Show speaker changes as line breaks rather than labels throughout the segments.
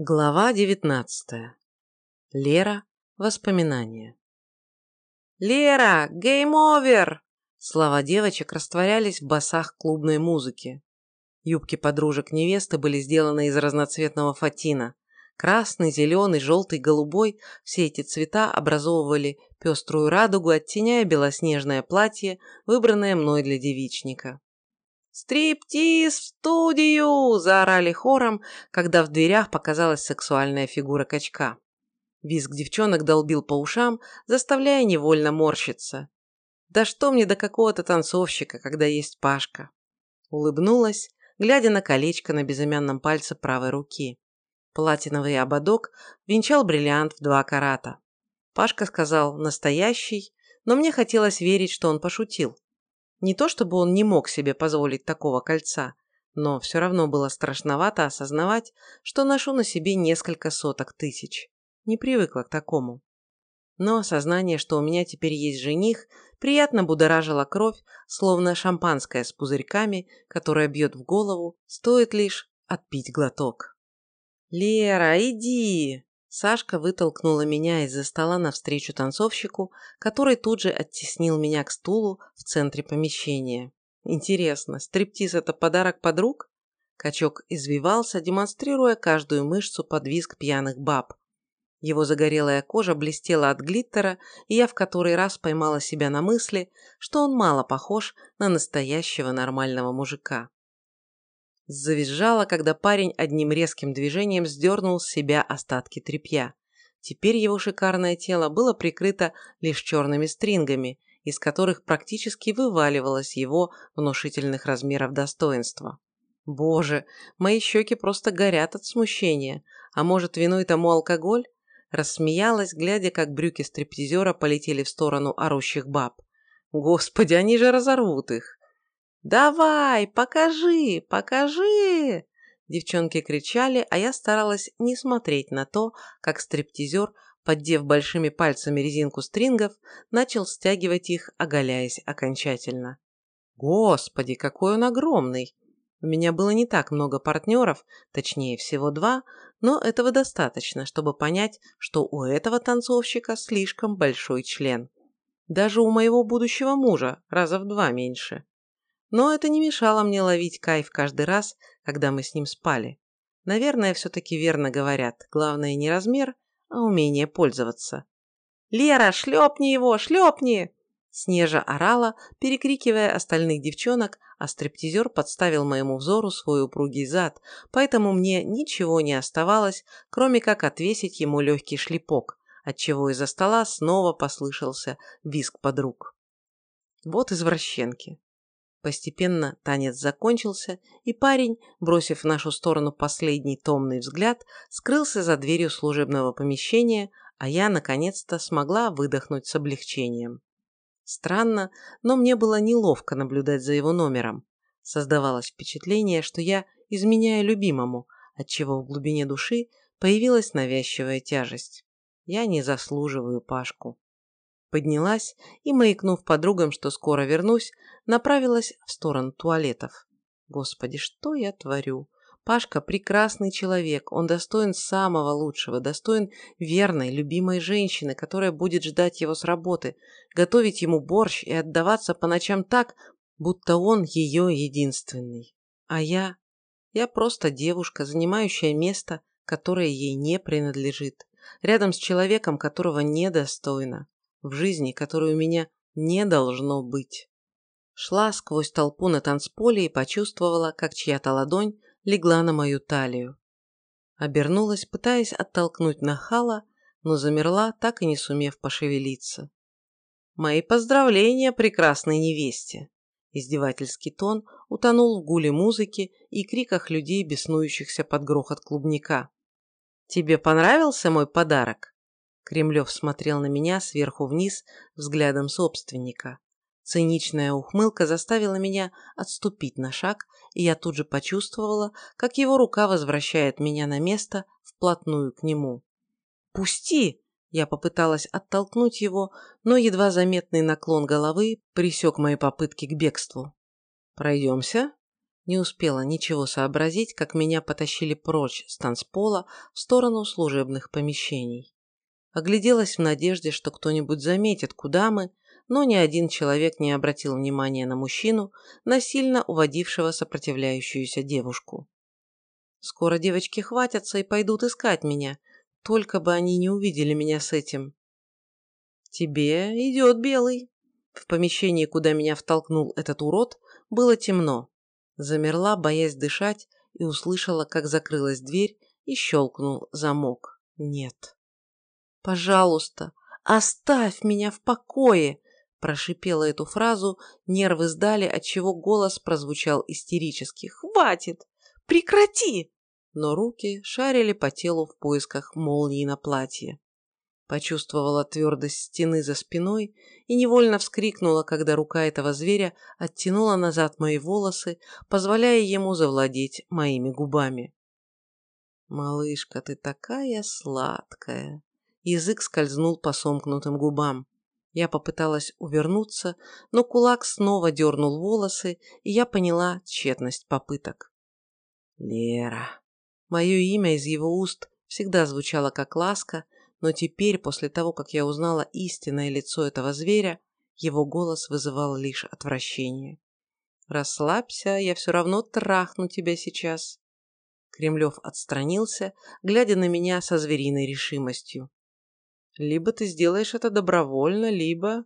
Глава девятнадцатая. Лера. Воспоминания. «Лера! Game over!» Слова девочек растворялись в басах клубной музыки. Юбки подружек невесты были сделаны из разноцветного фатина. Красный, зеленый, желтый, голубой – все эти цвета образовывали пеструю радугу, оттеняя белоснежное платье, выбранное мной для девичника. «Стриптиз в студию!» – заорали хором, когда в дверях показалась сексуальная фигура качка. Визг девчонок долбил по ушам, заставляя невольно морщиться. «Да что мне до какого-то танцовщика, когда есть Пашка?» Улыбнулась, глядя на колечко на безымянном пальце правой руки. Платиновый ободок венчал бриллиант в два карата. Пашка сказал «настоящий», но мне хотелось верить, что он пошутил. Не то чтобы он не мог себе позволить такого кольца, но все равно было страшновато осознавать, что ношу на себе несколько соток тысяч. Не привыкла к такому. Но осознание, что у меня теперь есть жених, приятно будоражило кровь, словно шампанское с пузырьками, которое бьет в голову, стоит лишь отпить глоток. «Лера, иди!» Сашка вытолкнула меня из-за стола навстречу танцовщику, который тут же оттеснил меня к стулу в центре помещения. Интересно, стриптиз – это подарок подруг? Качок извивался, демонстрируя каждую мышцу под визг пьяных баб. Его загорелая кожа блестела от глиттера, и я в который раз поймала себя на мысли, что он мало похож на настоящего нормального мужика. Завизжала, когда парень одним резким движением сдернул с себя остатки тряпья. Теперь его шикарное тело было прикрыто лишь черными стрингами, из которых практически вываливалось его внушительных размеров достоинства. Боже, мои щеки просто горят от смущения. А может, виной тому алкоголь? Рассмеялась, глядя, как брюки стриптизера полетели в сторону орущих баб. Господи, они же разорвут их. «Давай, покажи, покажи!» Девчонки кричали, а я старалась не смотреть на то, как стриптизер, поддев большими пальцами резинку стрингов, начал стягивать их, оголяясь окончательно. Господи, какой он огромный! У меня было не так много партнеров, точнее всего два, но этого достаточно, чтобы понять, что у этого танцовщика слишком большой член. Даже у моего будущего мужа раза в два меньше. Но это не мешало мне ловить кайф каждый раз, когда мы с ним спали. Наверное, все-таки верно говорят, главное не размер, а умение пользоваться. «Лера, шлепни его, шлепни!» Снежа орала, перекрикивая остальных девчонок, а стриптизер подставил моему взору свой упругий зад, поэтому мне ничего не оставалось, кроме как отвесить ему легкий шлепок, отчего из-за стола снова послышался визг подруг. Вот извращенки. Постепенно танец закончился, и парень, бросив в нашу сторону последний томный взгляд, скрылся за дверью служебного помещения, а я, наконец-то, смогла выдохнуть с облегчением. Странно, но мне было неловко наблюдать за его номером. Создавалось впечатление, что я изменяю любимому, отчего в глубине души появилась навязчивая тяжесть. Я не заслуживаю Пашку. Поднялась и, маякнув подругам, что скоро вернусь, направилась в сторону туалетов. Господи, что я творю? Пашка прекрасный человек, он достоин самого лучшего, достоин верной, любимой женщины, которая будет ждать его с работы, готовить ему борщ и отдаваться по ночам так, будто он ее единственный. А я? Я просто девушка, занимающая место, которое ей не принадлежит, рядом с человеком, которого недостойна в жизни, которой у меня не должно быть. Шла сквозь толпу на танцполе и почувствовала, как чья-то ладонь легла на мою талию. Обернулась, пытаясь оттолкнуть нахала, но замерла, так и не сумев пошевелиться. «Мои поздравления прекрасной невесте!» Издевательский тон утонул в гуле музыки и криках людей, беснующихся под грохот клубника. «Тебе понравился мой подарок?» Кремлев смотрел на меня сверху вниз взглядом собственника. Циничная ухмылка заставила меня отступить на шаг, и я тут же почувствовала, как его рука возвращает меня на место вплотную к нему. «Пусти!» Я попыталась оттолкнуть его, но едва заметный наклон головы пресек мои попытки к бегству. «Пройдемся?» Не успела ничего сообразить, как меня потащили прочь с танцпола в сторону служебных помещений. Огляделась в надежде, что кто-нибудь заметит, куда мы, но ни один человек не обратил внимания на мужчину, насильно уводившего сопротивляющуюся девушку. Скоро девочки хватятся и пойдут искать меня, только бы они не увидели меня с этим. «Тебе идет белый». В помещении, куда меня втолкнул этот урод, было темно. Замерла, боясь дышать, и услышала, как закрылась дверь и щелкнул замок. Нет. «Пожалуйста, оставь меня в покое!» Прошипела эту фразу, нервы сдали, отчего голос прозвучал истерически. «Хватит! Прекрати!» Но руки шарили по телу в поисках молнии на платье. Почувствовала твердость стены за спиной и невольно вскрикнула, когда рука этого зверя оттянула назад мои волосы, позволяя ему завладеть моими губами. «Малышка, ты такая сладкая!» Язык скользнул по сомкнутым губам. Я попыталась увернуться, но кулак снова дернул волосы, и я поняла тщетность попыток. «Лера». Мое имя из его уст всегда звучало как ласка, но теперь, после того, как я узнала истинное лицо этого зверя, его голос вызывал лишь отвращение. «Расслабься, я все равно трахну тебя сейчас». Кремлев отстранился, глядя на меня со звериной решимостью. Либо ты сделаешь это добровольно, либо...»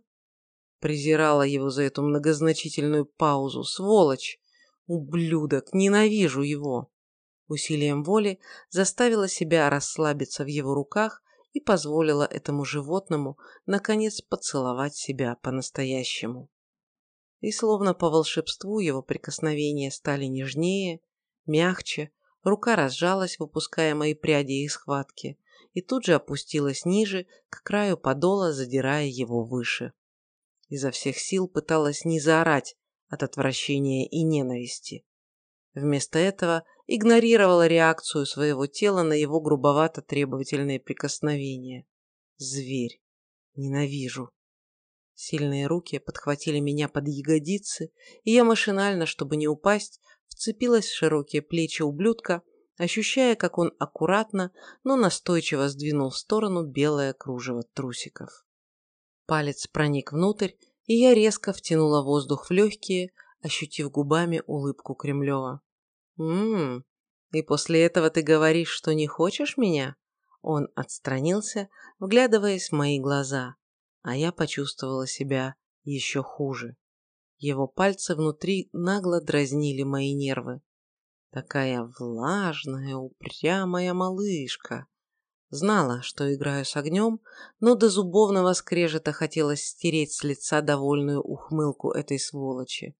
Презирала его за эту многозначительную паузу. «Сволочь! Ублюдок! Ненавижу его!» Усилием воли заставила себя расслабиться в его руках и позволила этому животному, наконец, поцеловать себя по-настоящему. И словно по волшебству его прикосновения стали нежнее, мягче, рука разжалась, выпуская мои пряди из схватки, и тут же опустилась ниже, к краю подола, задирая его выше. Изо всех сил пыталась не заорать от отвращения и ненависти. Вместо этого игнорировала реакцию своего тела на его грубовато-требовательные прикосновения. Зверь. Ненавижу. Сильные руки подхватили меня под ягодицы, и я машинально, чтобы не упасть, вцепилась в широкие плечи ублюдка ощущая, как он аккуратно, но настойчиво сдвинул в сторону белое кружево трусиков. Палец проник внутрь, и я резко втянула воздух в легкие, ощутив губами улыбку Кремлева. «Ммм, и после этого ты говоришь, что не хочешь меня?» Он отстранился, вглядываясь в мои глаза, а я почувствовала себя еще хуже. Его пальцы внутри нагло дразнили мои нервы. Такая влажная, упрямая малышка. Знала, что играю с огнем, но до зубовного скрежета хотелось стереть с лица довольную ухмылку этой сволочи.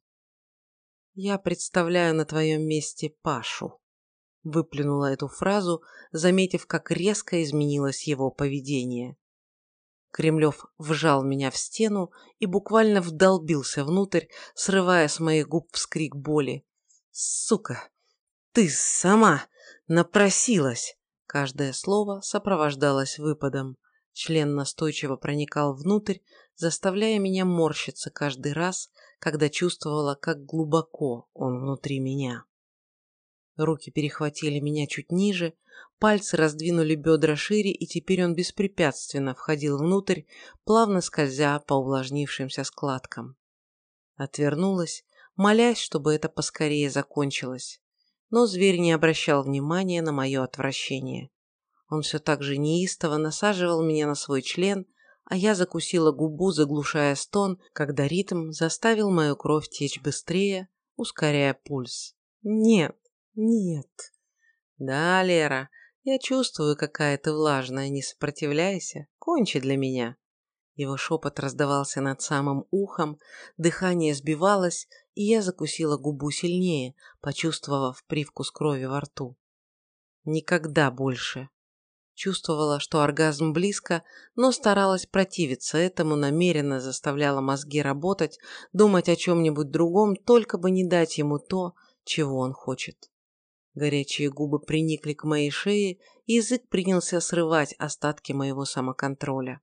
«Я представляю на твоем месте Пашу», — выплюнула эту фразу, заметив, как резко изменилось его поведение. Кремлев вжал меня в стену и буквально вдолбился внутрь, срывая с моих губ вскрик боли. «Сука! Ты сама напросилась. Каждое слово сопровождалось выпадом. Член настойчиво проникал внутрь, заставляя меня морщиться каждый раз, когда чувствовала, как глубоко он внутри меня. Руки перехватили меня чуть ниже, пальцы раздвинули бедра шире, и теперь он беспрепятственно входил внутрь, плавно скользя по увлажнившимся складкам. Отвернулась, молясь, чтобы это поскорее закончилось но зверь не обращал внимания на мое отвращение. Он все так же неистово насаживал меня на свой член, а я закусила губу, заглушая стон, когда ритм заставил мою кровь течь быстрее, ускоряя пульс. Нет, нет. Да, Лера, я чувствую, какая ты влажная, не сопротивляйся, кончи для меня. Его шепот раздавался над самым ухом, дыхание сбивалось, и я закусила губу сильнее, почувствовав привкус крови во рту. Никогда больше. Чувствовала, что оргазм близко, но старалась противиться этому, намеренно заставляла мозги работать, думать о чем-нибудь другом, только бы не дать ему то, чего он хочет. Горячие губы приникли к моей шее, и язык принялся срывать остатки моего самоконтроля.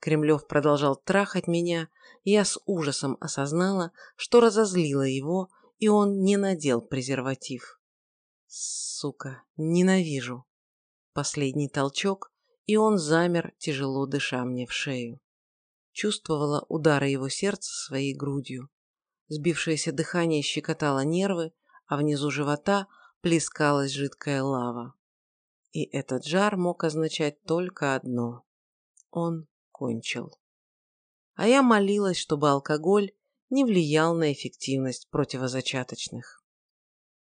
Кремлев продолжал трахать меня, и я с ужасом осознала, что разозлила его и он не надел презерватив. Сука, ненавижу. Последний толчок, и он замер, тяжело дыша мне в шею. Чувствовала удары его сердца своей грудью. Сбившееся дыхание щекотало нервы, а внизу живота плескалась жидкая лава. И этот жар мог означать только одно. Он кончил. А я молилась, чтобы алкоголь не влиял на эффективность противозачаточных.